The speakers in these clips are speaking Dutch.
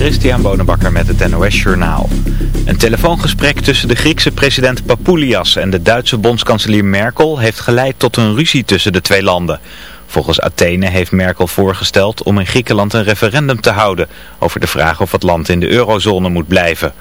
Christian Bonenbakker met het NOS Journaal. Een telefoongesprek tussen de Griekse president Papoulias en de Duitse bondskanselier Merkel heeft geleid tot een ruzie tussen de twee landen. Volgens Athene heeft Merkel voorgesteld om in Griekenland een referendum te houden over de vraag of het land in de eurozone moet blijven.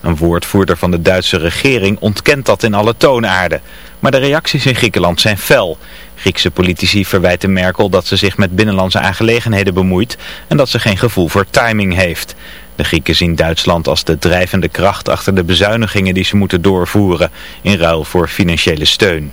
Een woordvoerder van de Duitse regering ontkent dat in alle toonaarden. Maar de reacties in Griekenland zijn fel. Griekse politici verwijten Merkel dat ze zich met binnenlandse aangelegenheden bemoeit en dat ze geen gevoel voor timing heeft. De Grieken zien Duitsland als de drijvende kracht achter de bezuinigingen die ze moeten doorvoeren in ruil voor financiële steun.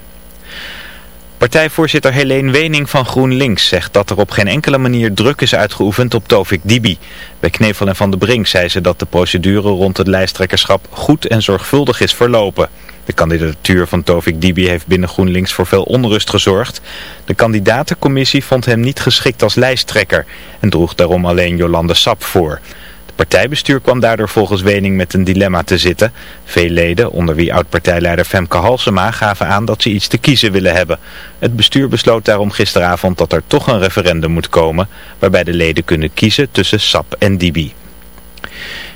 Partijvoorzitter Helene Wening van GroenLinks zegt dat er op geen enkele manier druk is uitgeoefend op Tovik Dibi. Bij Knevel en Van de Brink zei ze dat de procedure rond het lijsttrekkerschap goed en zorgvuldig is verlopen. De kandidatuur van Tovik Dibi heeft binnen GroenLinks voor veel onrust gezorgd. De kandidatencommissie vond hem niet geschikt als lijsttrekker en droeg daarom alleen Jolande Sap voor. Het partijbestuur kwam daardoor volgens Wening met een dilemma te zitten. Veel leden, onder wie oud-partijleider Femke Halsema, gaven aan dat ze iets te kiezen willen hebben. Het bestuur besloot daarom gisteravond dat er toch een referendum moet komen, waarbij de leden kunnen kiezen tussen Sap en Dibi.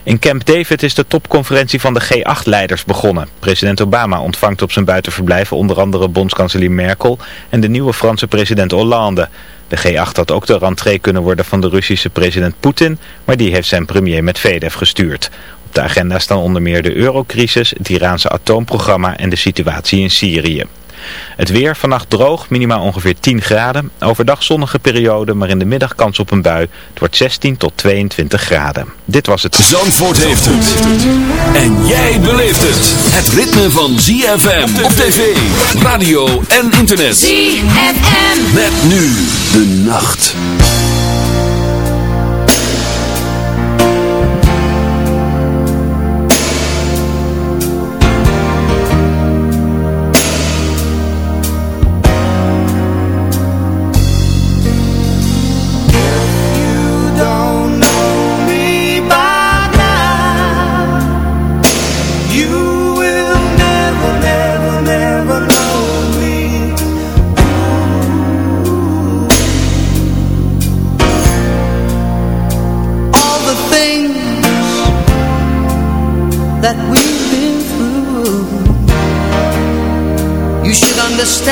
In Camp David is de topconferentie van de G8-leiders begonnen. President Obama ontvangt op zijn buitenverblijf onder andere bondskanselier Merkel en de nieuwe Franse president Hollande. De G8 had ook de rentree kunnen worden van de Russische president Poetin, maar die heeft zijn premier Medvedev gestuurd. Op de agenda staan onder meer de eurocrisis, het Iraanse atoomprogramma en de situatie in Syrië. Het weer vannacht droog, minimaal ongeveer 10 graden. Overdag zonnige periode, maar in de middag kans op een bui. Het wordt 16 tot 22 graden. Dit was het. Zandvoort heeft het. En jij beleeft het. Het ritme van ZFM op tv, radio en internet. ZFM. Met nu de nacht.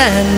and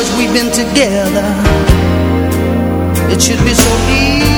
As we've been together, it should be so easy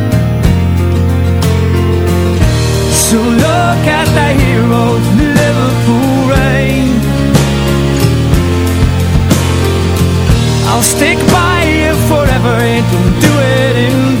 To look at the heroes Liverpool rain I'll stick by you forever eh? and do do it in vain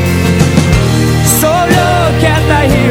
that I hear.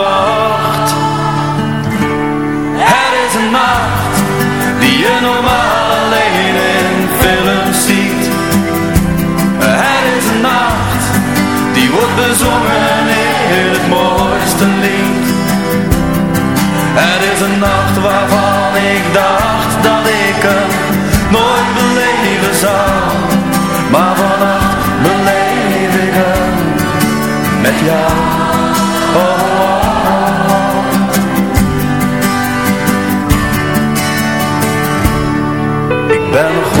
Die wordt bezongen in het mooiste lied. Het is een nacht waarvan ik dacht dat ik hem nooit beleven zou. Maar vannacht beleef ik hem met jou. Ik ben nog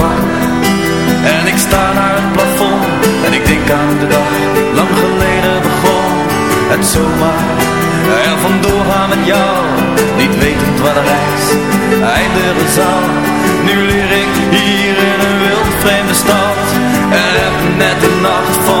en ik sta naar het plafond En ik denk aan de dag, Niet wetend waar de reis eindigen zal. Nu leer ik hier in een wild vreemde stad En heb net de nacht van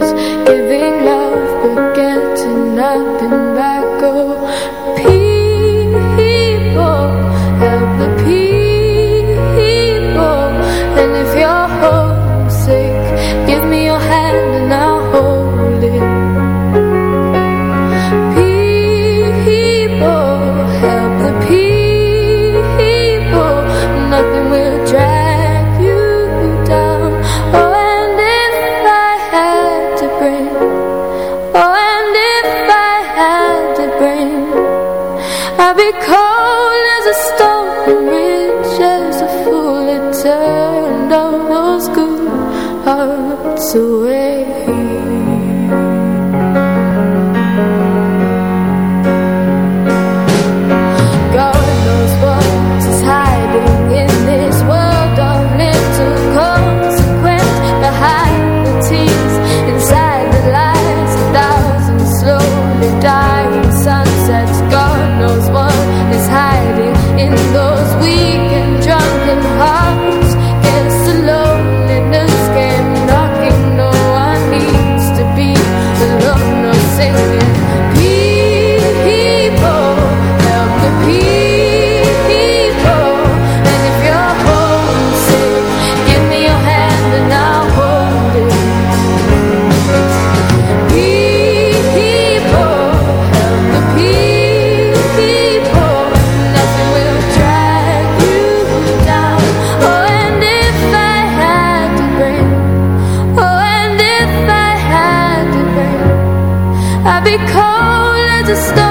The start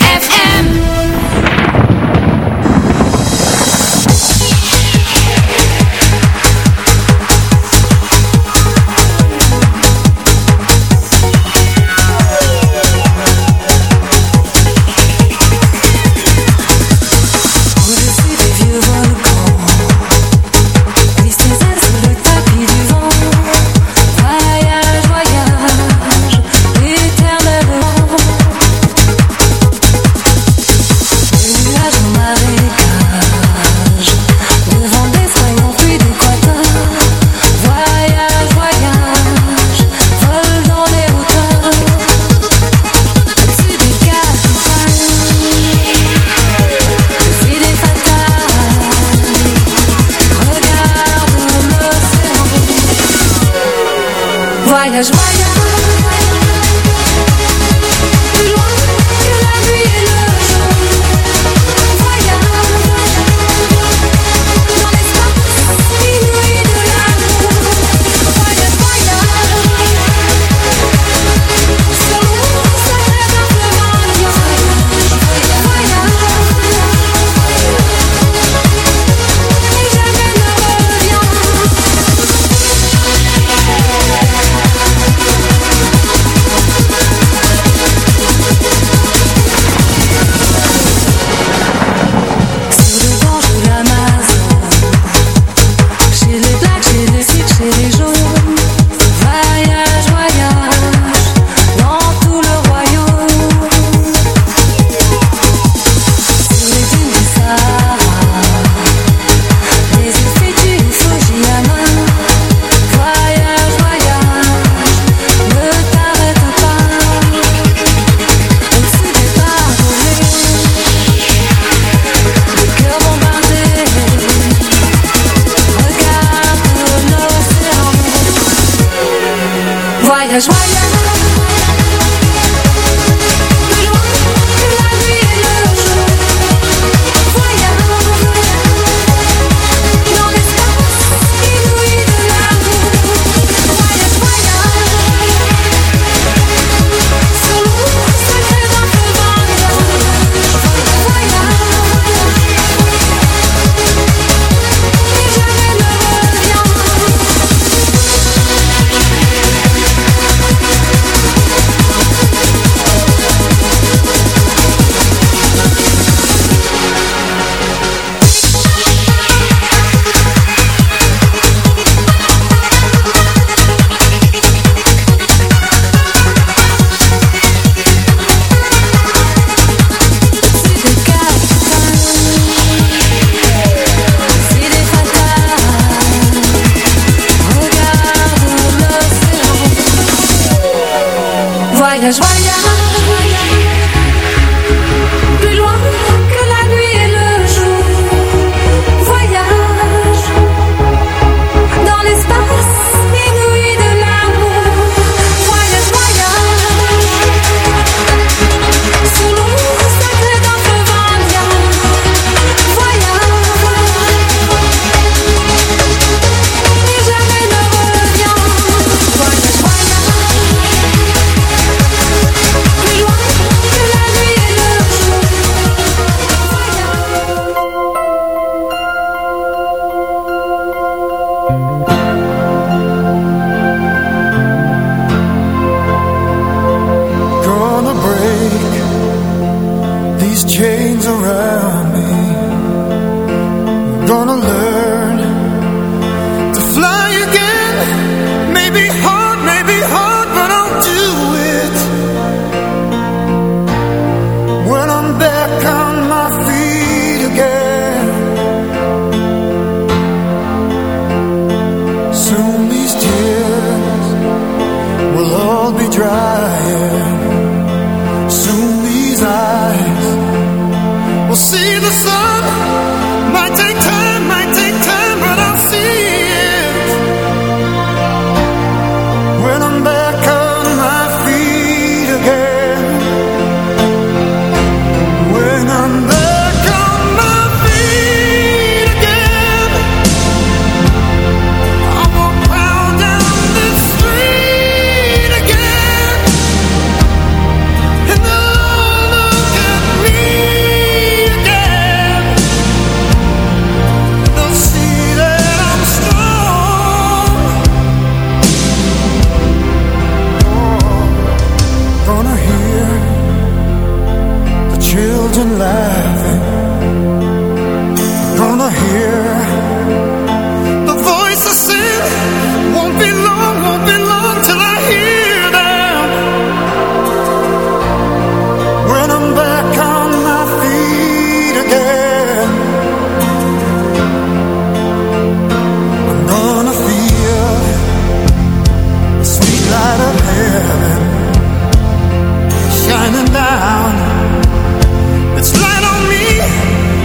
why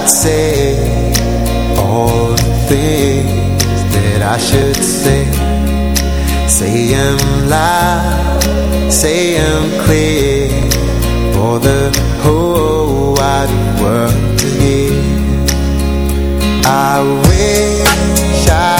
Could say all the things that I should say. Say them loud, say them clear For the whole wide world to hear. I wish I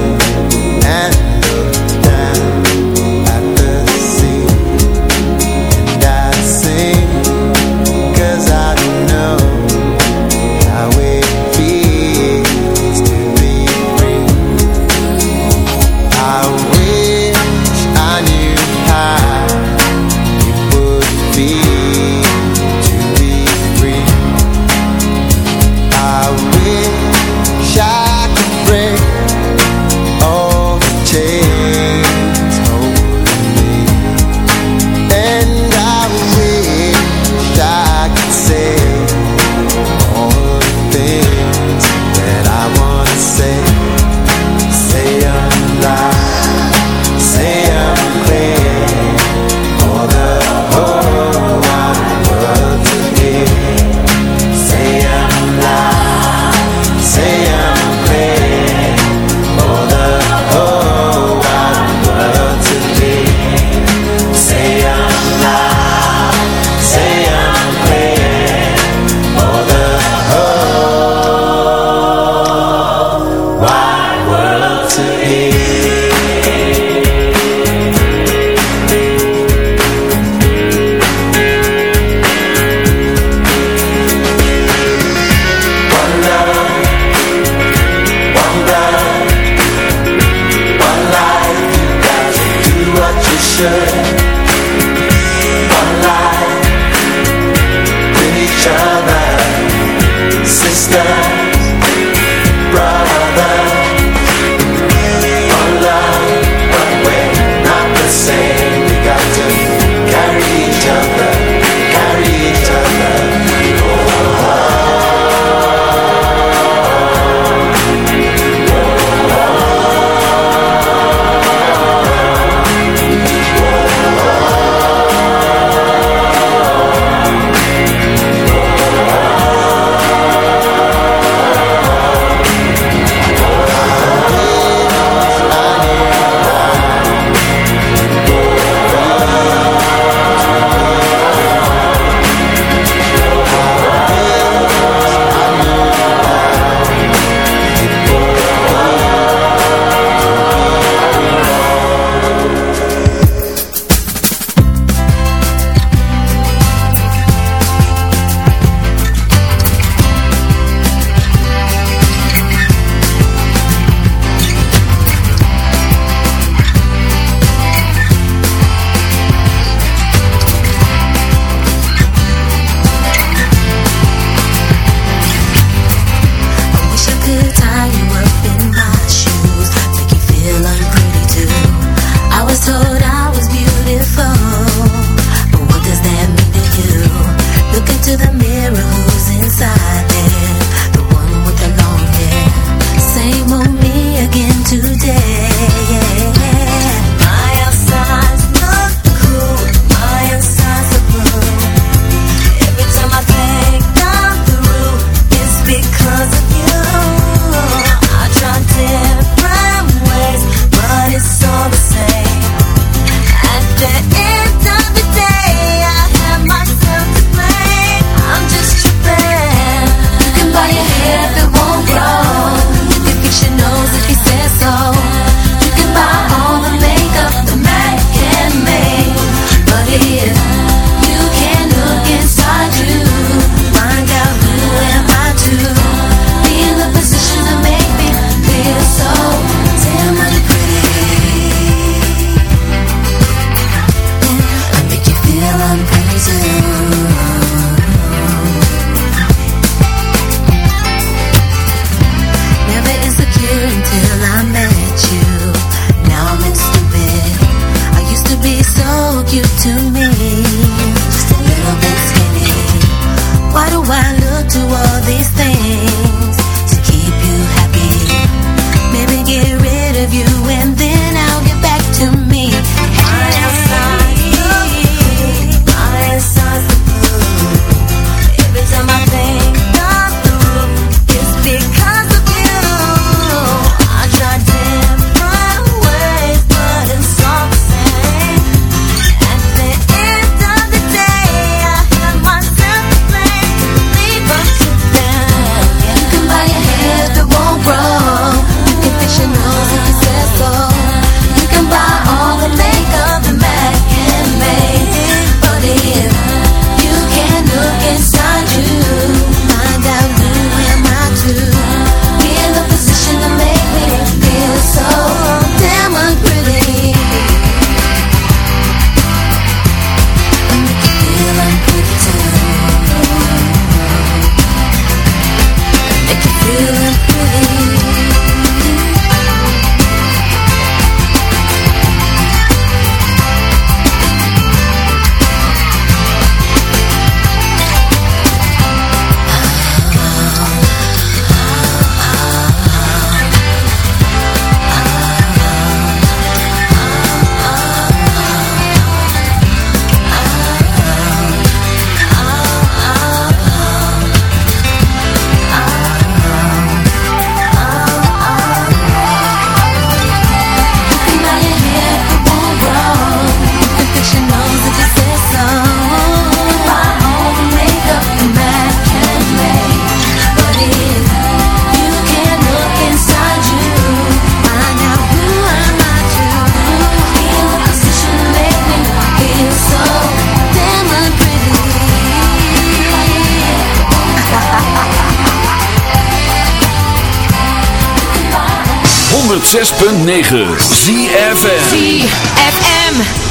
106.9 ZFM ZFM